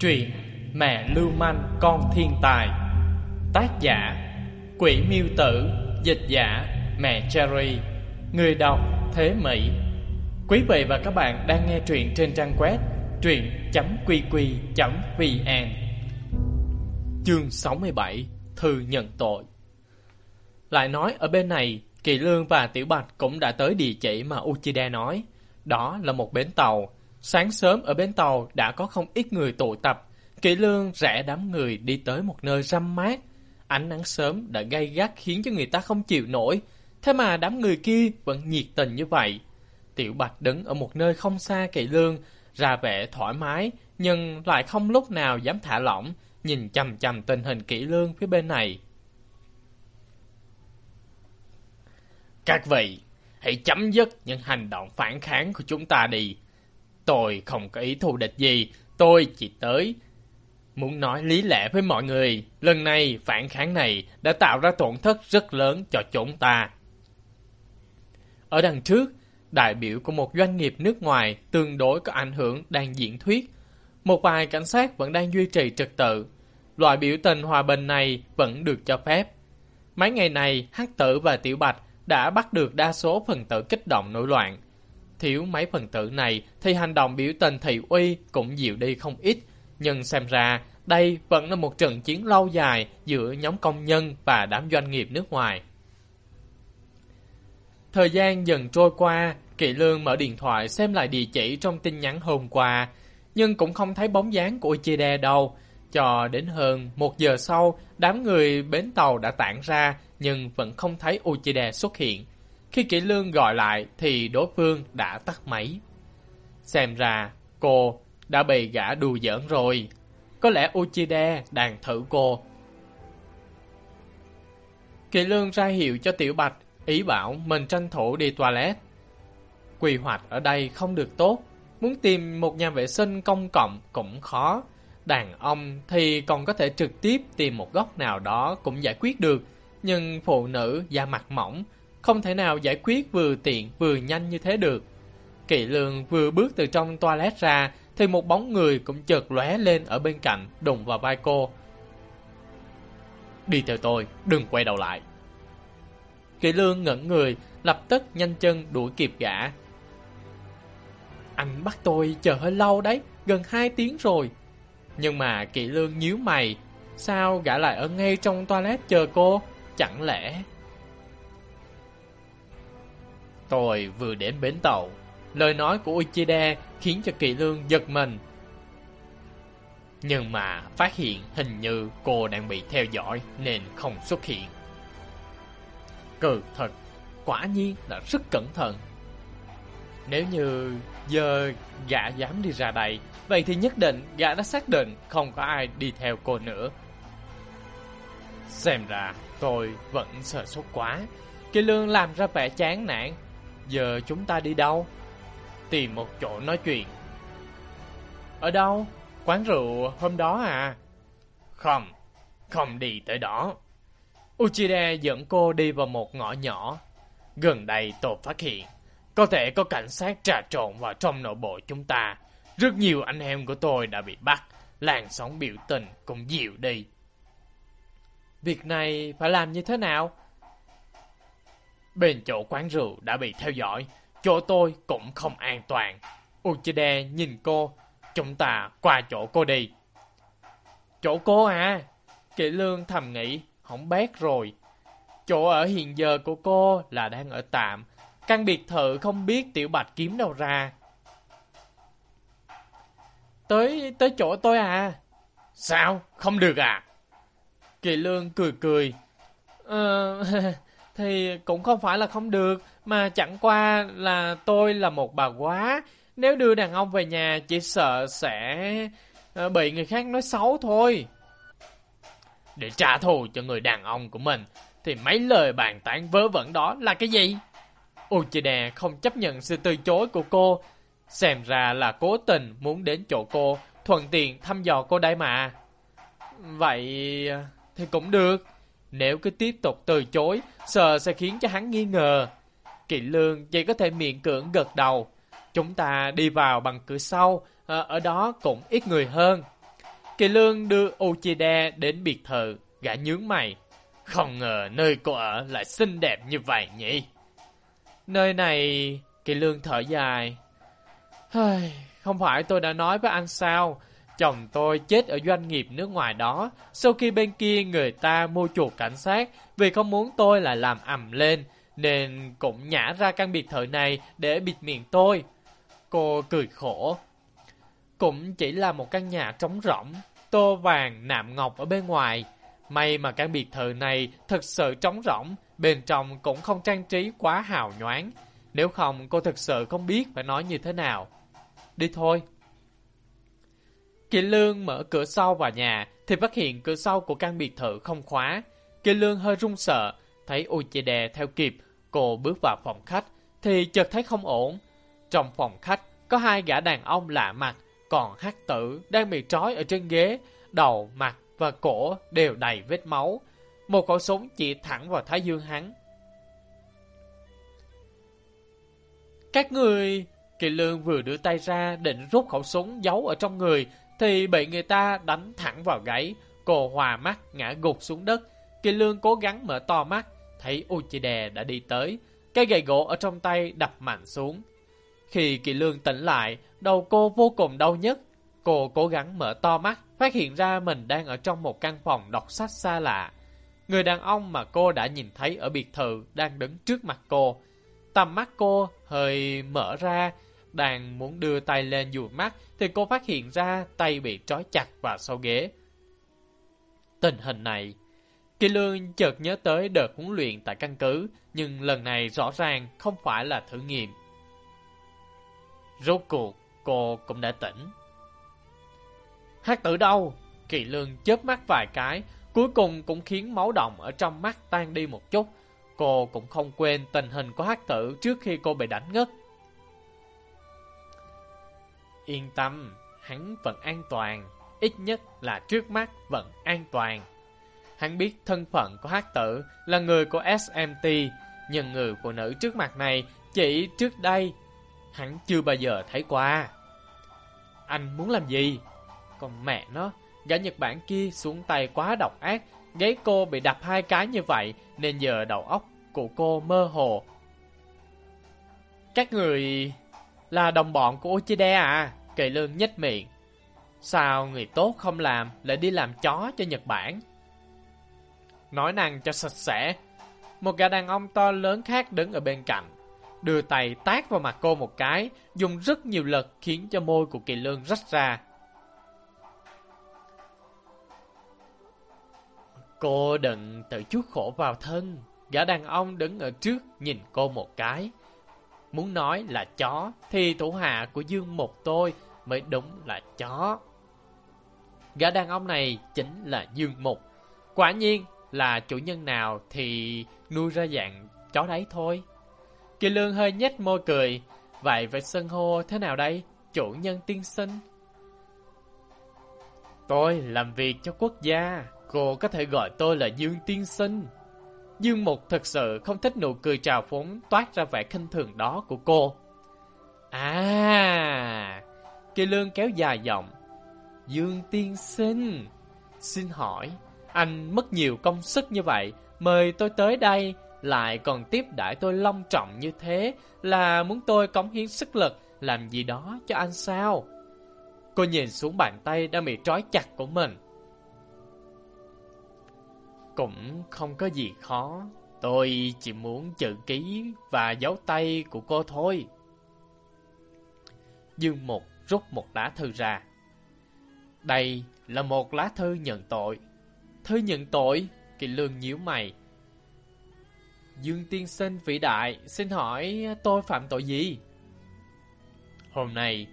Truyện Mẹ Lưu Manh, Con Thiên Tài. Tác giả, Quỷ Miêu Tử. Dịch giả, Mẹ Cherry. Người đọc, Thế Mỹ. Quý vị và các bạn đang nghe truyện trên trang web truyện.qq.vn Chương 67 Thư nhận tội. Lại nói ở bên này, Kỳ Lương và Tiểu Bạch cũng đã tới địa chỉ mà Uchida nói. Đó là một bến tàu. Sáng sớm ở bến tàu đã có không ít người tụ tập. Kỵ lương rẽ đám người đi tới một nơi râm mát. Ánh nắng sớm đã gay gắt khiến cho người ta không chịu nổi. Thế mà đám người kia vẫn nhiệt tình như vậy. Tiểu Bạch đứng ở một nơi không xa kỵ lương, ra vẻ thoải mái, nhưng lại không lúc nào dám thả lỏng, nhìn chầm chầm tình hình kỹ lương phía bên này. Các vị, hãy chấm dứt những hành động phản kháng của chúng ta đi. Tôi không có ý thù địch gì, tôi chỉ tới muốn nói lý lẽ với mọi người. Lần này, phản kháng này đã tạo ra tổn thất rất lớn cho chúng ta. Ở đằng trước, đại biểu của một doanh nghiệp nước ngoài tương đối có ảnh hưởng đang diễn thuyết. Một vài cảnh sát vẫn đang duy trì trật tự. Loại biểu tình hòa bình này vẫn được cho phép. Mấy ngày này, Hắc Tử và Tiểu Bạch đã bắt được đa số phần tử kích động nổi loạn. Thiếu mấy phần tử này thì hành động biểu tình thị uy cũng dịu đi không ít. Nhưng xem ra đây vẫn là một trận chiến lâu dài giữa nhóm công nhân và đám doanh nghiệp nước ngoài. Thời gian dần trôi qua, Kỵ Lương mở điện thoại xem lại địa chỉ trong tin nhắn hôm qua, nhưng cũng không thấy bóng dáng của Uchida đâu. Cho đến hơn một giờ sau, đám người bến tàu đã tản ra, nhưng vẫn không thấy Uchida xuất hiện. Khi Kỷ Lương gọi lại thì đối phương đã tắt máy. Xem ra cô đã bị gã đùa giỡn rồi. Có lẽ Uchide đang thử cô. Kỳ Lương ra hiệu cho Tiểu Bạch, ý bảo mình tranh thủ đi toilet. Quy hoạch ở đây không được tốt, muốn tìm một nhà vệ sinh công cộng cũng khó. Đàn ông thì còn có thể trực tiếp tìm một góc nào đó cũng giải quyết được, nhưng phụ nữ da mặt mỏng không thể nào giải quyết vừa tiện vừa nhanh như thế được. Kỵ lương vừa bước từ trong toilet ra thì một bóng người cũng chợt lóe lên ở bên cạnh đụng vào vai cô. Đi theo tôi, đừng quay đầu lại. Kỵ lương ngẩn người, lập tức nhanh chân đuổi kịp gã. Anh bắt tôi chờ hơi lâu đấy, gần 2 tiếng rồi. Nhưng mà kỵ lương nhíu mày, sao gã lại ở ngay trong toilet chờ cô? Chẳng lẽ Tôi vừa đến bến tàu. Lời nói của Uchida khiến cho Kỳ Lương giật mình. Nhưng mà phát hiện hình như cô đang bị theo dõi nên không xuất hiện. Cừ thật, quả nhiên là rất cẩn thận. Nếu như giờ gã dám đi ra đây, vậy thì nhất định gã đã xác định không có ai đi theo cô nữa. Xem ra tôi vẫn sợ sốt quá. Kỳ lương làm ra vẻ chán nản Giờ chúng ta đi đâu? Tìm một chỗ nói chuyện. Ở đâu? Quán rượu hôm đó à? Không, không đi tới đó. Uchida dẫn cô đi vào một ngõ nhỏ. Gần đây tôi phát hiện, có thể có cảnh sát trà trộn vào trong nội bộ chúng ta. Rất nhiều anh em của tôi đã bị bắt, làn sóng biểu tình cũng dịu đi. Việc này phải làm như thế nào? Bên chỗ quán rượu đã bị theo dõi, chỗ tôi cũng không an toàn. Uchide nhìn cô, chúng ta qua chỗ cô đi. Chỗ cô à? Kỵ lương thầm nghĩ, không bét rồi. Chỗ ở hiện giờ của cô là đang ở tạm, căn biệt thự không biết tiểu bạch kiếm đâu ra. Tới, tới chỗ tôi à? Sao? Không được à? Kỳ lương cười cười. Ờ, thì cũng không phải là không được, mà chẳng qua là tôi là một bà quá. Nếu đưa đàn ông về nhà chỉ sợ sẽ ờ, bị người khác nói xấu thôi. Để trả thù cho người đàn ông của mình, thì mấy lời bàn tán vớ vẩn đó là cái gì? Uchida không chấp nhận sự từ chối của cô. Xem ra là cố tình muốn đến chỗ cô, thuận tiện thăm dò cô đây mà. Vậy ờ, thì cũng được. Nếu cứ tiếp tục từ chối, sợ sẽ khiến cho hắn nghi ngờ. Kỵ lương chỉ có thể miệng cưỡng gật đầu. Chúng ta đi vào bằng cửa sau, ờ, ở đó cũng ít người hơn. Kỳ Lương đưa Uchida đến biệt thự, gã nhướng mày. Không ngờ nơi cô ở lại xinh đẹp như vậy nhỉ? Nơi này... Kỳ Lương thở dài. Không phải tôi đã nói với anh sao? Chồng tôi chết ở doanh nghiệp nước ngoài đó. Sau khi bên kia người ta mua chuộc cảnh sát vì không muốn tôi lại làm ầm lên, nên cũng nhả ra căn biệt thự này để bịt miệng tôi. Cô cười khổ. Cũng chỉ là một căn nhà trống rỗng, tô vàng nạm ngọc ở bên ngoài. May mà căn biệt thự này thật sự trống rỗng, bên trong cũng không trang trí quá hào nhoáng. Nếu không, cô thực sự không biết phải nói như thế nào. Đi thôi. Kỳ Lương mở cửa sau vào nhà, thì phát hiện cửa sau của căn biệt thự không khóa. Kỳ Lương hơi run sợ, thấy Uchide theo kịp, cô bước vào phòng khách, thì chợt thấy không ổn. Trong phòng khách, có hai gã đàn ông lạ mặt, còn hắc tử đang bị trói ở trên ghế, đầu, mặt và cổ đều đầy vết máu. Một khẩu súng chỉ thẳng vào thái dương hắn. Các người... Kỳ lương vừa đưa tay ra định rút khẩu súng giấu ở trong người thì bị người ta đánh thẳng vào gáy. Cô hòa mắt ngã gục xuống đất. Kỳ lương cố gắng mở to mắt, thấy Uchide đã đi tới. Cây gậy gỗ ở trong tay đập mạnh xuống. Khi Kỳ lương tỉnh lại, đầu cô vô cùng đau nhức. Cô cố gắng mở to mắt, phát hiện ra mình đang ở trong một căn phòng đọc sách xa lạ. Người đàn ông mà cô đã nhìn thấy ở biệt thự đang đứng trước mặt cô. Tầm mắt cô hơi mở ra, đang muốn đưa tay lên dụi mắt thì cô phát hiện ra tay bị trói chặt vào sau ghế. Tình hình này, Kỳ Lương chợt nhớ tới đợt huấn luyện tại căn cứ, nhưng lần này rõ ràng không phải là thử nghiệm. Rốt cuộc, cô cũng đã tỉnh. Hát tử đâu? Kỳ Lương chớp mắt vài cái, cuối cùng cũng khiến máu động ở trong mắt tan đi một chút. Cô cũng không quên tình hình của hát tử trước khi cô bị đánh ngất. Yên tâm, hắn vẫn an toàn, ít nhất là trước mắt vẫn an toàn. Hắn biết thân phận của hát tử là người của SMT, nhưng người phụ nữ trước mặt này chỉ trước đây hắn chưa bao giờ thấy qua. Anh muốn làm gì? Còn mẹ nó, gã Nhật Bản kia xuống tay quá độc ác, gáy cô bị đập hai cái như vậy nên giờ đầu óc của cô mơ hồ. Các người là đồng bọn của Uchide à? Kỳ lương nhếch miệng. Sao người tốt không làm lại đi làm chó cho Nhật Bản? Nói năng cho sạch sẽ. Một gã đàn ông to lớn khác đứng ở bên cạnh. Đưa tay tát vào mặt cô một cái, dùng rất nhiều lực khiến cho môi của kỳ lương rách ra. Cô đừng tự chuốc khổ vào thân. Gã đàn ông đứng ở trước nhìn cô một cái. Muốn nói là chó, thì thủ hạ của Dương Mục tôi mới đúng là chó. Gã đàn ông này chính là Dương Mục. Quả nhiên là chủ nhân nào thì nuôi ra dạng chó đấy thôi. Kỳ lương hơi nhếch môi cười. Vậy phải sân hô thế nào đây? Chủ nhân tiên sinh. Tôi làm việc cho quốc gia. Cô có thể gọi tôi là Dương Tiên Sinh. Dương Mục thật sự không thích nụ cười trào phúng toát ra vẻ khinh thường đó của cô. À, Kỳ Lương kéo dài giọng. Dương Tiên Sinh, xin hỏi, anh mất nhiều công sức như vậy, mời tôi tới đây, lại còn tiếp đãi tôi long trọng như thế, là muốn tôi cống hiến sức lực, làm gì đó cho anh sao? Cô nhìn xuống bàn tay đang bị trói chặt của mình. Cũng không có gì khó, tôi chỉ muốn chữ ký và dấu tay của cô thôi. Dương Mục rút một lá thư ra. Đây là một lá thư nhận tội. Thư nhận tội? Kỳ lương nhíu mày. Dương tiên sinh vĩ đại, xin hỏi tôi phạm tội gì? Hôm nay,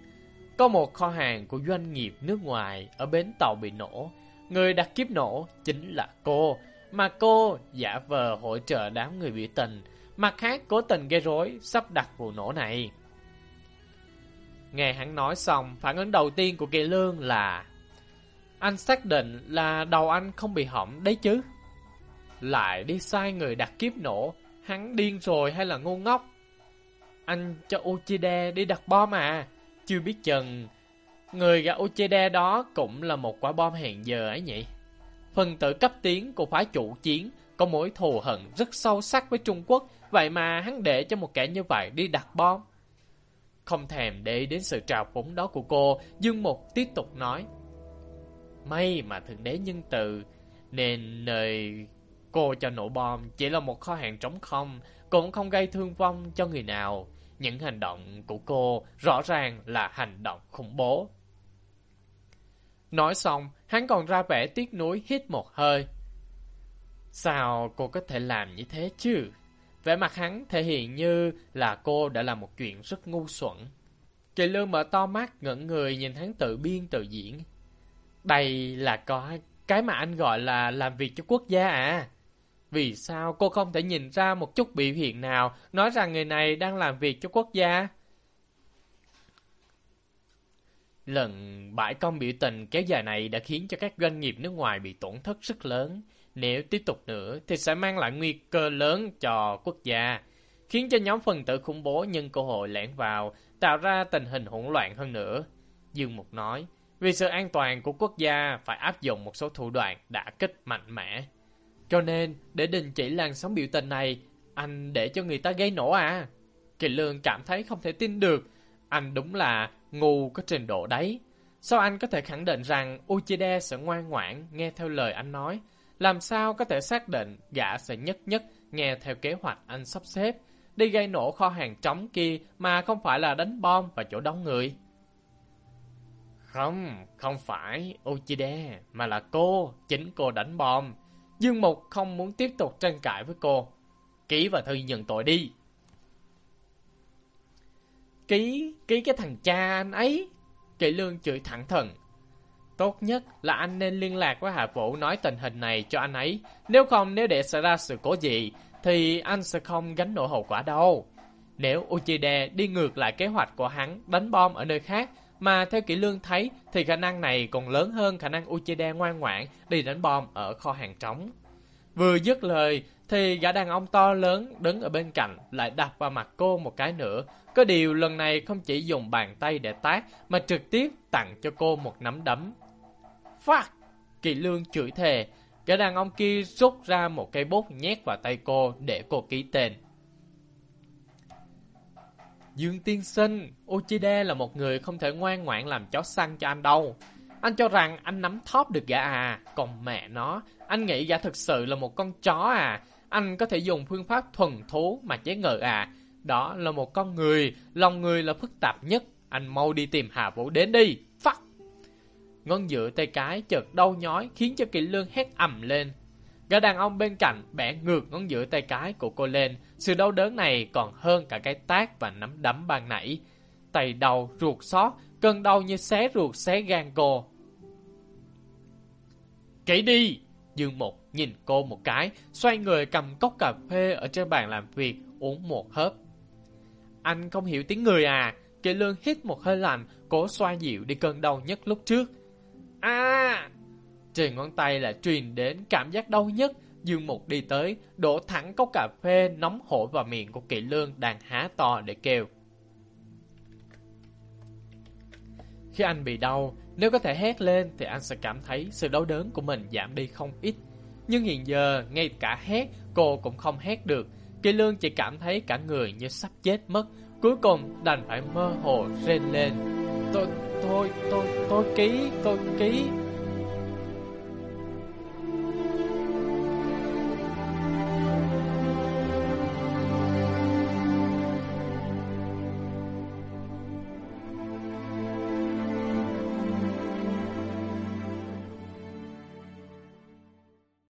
có một kho hàng của doanh nghiệp nước ngoài ở bến tàu bị nổ. Người đặt kiếp nổ chính là cô, mà cô giả vờ hỗ trợ đám người biểu tình, mặt khác cố tình gây rối sắp đặt vụ nổ này. Nghe hắn nói xong, phản ứng đầu tiên của Kỳ Lương là Anh xác định là đầu anh không bị hỏng đấy chứ Lại đi sai người đặt kiếp nổ Hắn điên rồi hay là ngu ngốc Anh cho Uchide đi đặt bom à Chưa biết chừng người gã Uchida đó cũng là một quả bom hẹn giờ ấy nhỉ? Phần tử cấp tiến của phái chủ chiến có mối thù hận rất sâu sắc với Trung Quốc, vậy mà hắn để cho một kẻ như vậy đi đặt bom. Không thèm để đến sự trào phúng đó của cô, Dương Mục tiếp tục nói. May mà Thượng Đế nhân từ, nên nơi cô cho nổ bom chỉ là một kho hàng trống không, cũng không gây thương vong cho người nào. Những hành động của cô rõ ràng là hành động khủng bố. Nói xong, hắn còn ra vẻ tiếc nuối hít một hơi. Sao cô có thể làm như thế chứ? Vẻ mặt hắn thể hiện như là cô đã làm một chuyện rất ngu xuẩn. Kỳ lương mở to mắt ngẩn người nhìn hắn tự biên tự diễn. Đây là có cái mà anh gọi là làm việc cho quốc gia à? Vì sao cô không thể nhìn ra một chút biểu hiện nào nói rằng người này đang làm việc cho quốc gia? Lần bãi công biểu tình kéo dài này đã khiến cho các doanh nghiệp nước ngoài bị tổn thất rất lớn. Nếu tiếp tục nữa thì sẽ mang lại nguy cơ lớn cho quốc gia, khiến cho nhóm phần tử khủng bố nhân cơ hội lẻn vào, tạo ra tình hình hỗn loạn hơn nữa. Dương Mục nói, vì sự an toàn của quốc gia phải áp dụng một số thủ đoạn đã kích mạnh mẽ. Cho nên, để đình chỉ làn sóng biểu tình này, anh để cho người ta gây nổ à? Kỳ Lương cảm thấy không thể tin được, anh đúng là ngu có trình độ đấy. Sao anh có thể khẳng định rằng Uchida sẽ ngoan ngoãn nghe theo lời anh nói? Làm sao có thể xác định gã sẽ nhất nhất nghe theo kế hoạch anh sắp xếp, đi gây nổ kho hàng trống kia mà không phải là đánh bom vào chỗ đông người? Không, không phải Uchida, mà là cô, chính cô đánh bom. Dương Mục không muốn tiếp tục tranh cãi với cô. Ký vào thư nhận tội đi. Ký, ký cái thằng cha anh ấy. Kỵ lương chửi thẳng thừng. Tốt nhất là anh nên liên lạc với Hạ Vũ nói tình hình này cho anh ấy. Nếu không, nếu để xảy ra sự cố gì, thì anh sẽ không gánh nổi hậu quả đâu. Nếu Uchide đi ngược lại kế hoạch của hắn đánh bom ở nơi khác, mà theo kỹ lương thấy thì khả năng này còn lớn hơn khả năng Uchide ngoan ngoãn đi đánh bom ở kho hàng trống. Vừa dứt lời thì gã đàn ông to lớn đứng ở bên cạnh lại đập vào mặt cô một cái nữa. Có điều lần này không chỉ dùng bàn tay để tát mà trực tiếp tặng cho cô một nắm đấm. Fuck! Kỳ lương chửi thề. Gã đàn ông kia rút ra một cây bút nhét vào tay cô để cô ký tên. Dương Tiên Sinh, Uchide là một người không thể ngoan ngoãn làm chó săn cho anh đâu. Anh cho rằng anh nắm thóp được gã à, còn mẹ nó, anh nghĩ gã thực sự là một con chó à. Anh có thể dùng phương pháp thuần thố mà chế ngự à. Đó là một con người, lòng người là phức tạp nhất. Anh mau đi tìm Hà Vũ đến đi. phát ngón giữa tay cái chợt đau nhói khiến cho kỳ lương hét ầm lên. Gã đàn ông bên cạnh bẻ ngược ngón giữa tay cái của cô lên. Sự đau đớn này còn hơn cả cái tác và nắm đấm ban nãy. Tay đầu, ruột xót, cơn đau như xé ruột xé gan cô. Kỹ đi! Dương Mục nhìn cô một cái, xoay người cầm cốc cà phê ở trên bàn làm việc, uống một hớp. Anh không hiểu tiếng người à? Kỳ lương hít một hơi lạnh, cố xoa dịu đi cơn đau nhất lúc trước. À! Trên ngón tay là truyền đến cảm giác đau nhất. Dương Mục đi tới, đổ thẳng cốc cà phê nóng hổi vào miệng của Kỳ Lương đang há to để kêu. Khi anh bị đau, nếu có thể hét lên thì anh sẽ cảm thấy sự đau đớn của mình giảm đi không ít. Nhưng hiện giờ, ngay cả hét, cô cũng không hét được. Kỳ Lương chỉ cảm thấy cả người như sắp chết mất. Cuối cùng đành phải mơ hồ rên lên. Tôi, tôi, tôi, tôi ký, tôi ký.